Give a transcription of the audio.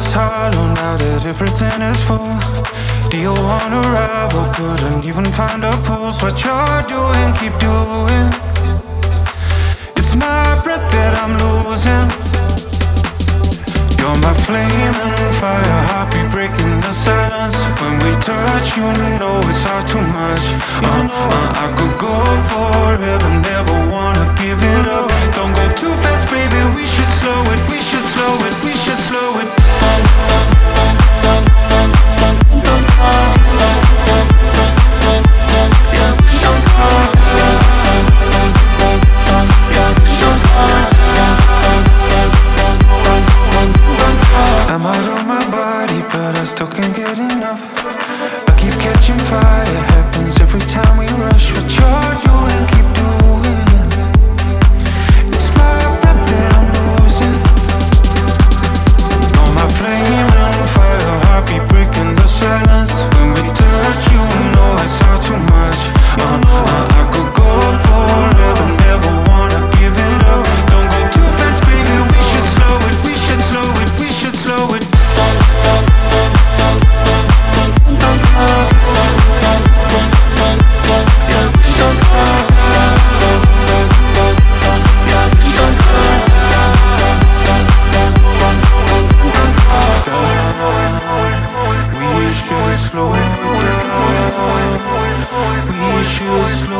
was hollow now that everything is full. Do you wanna rival? Couldn't even find a pulse. What you're doing, keep doing. It's my breath that I'm losing. You're my flame and fire, heartbeat breaking the silence. When we touch, you know it's all too much. Uh, uh, I could go forever, never wanna give it up. the silence. When we touch, you know it's all too much. Uh, uh, uh what's slow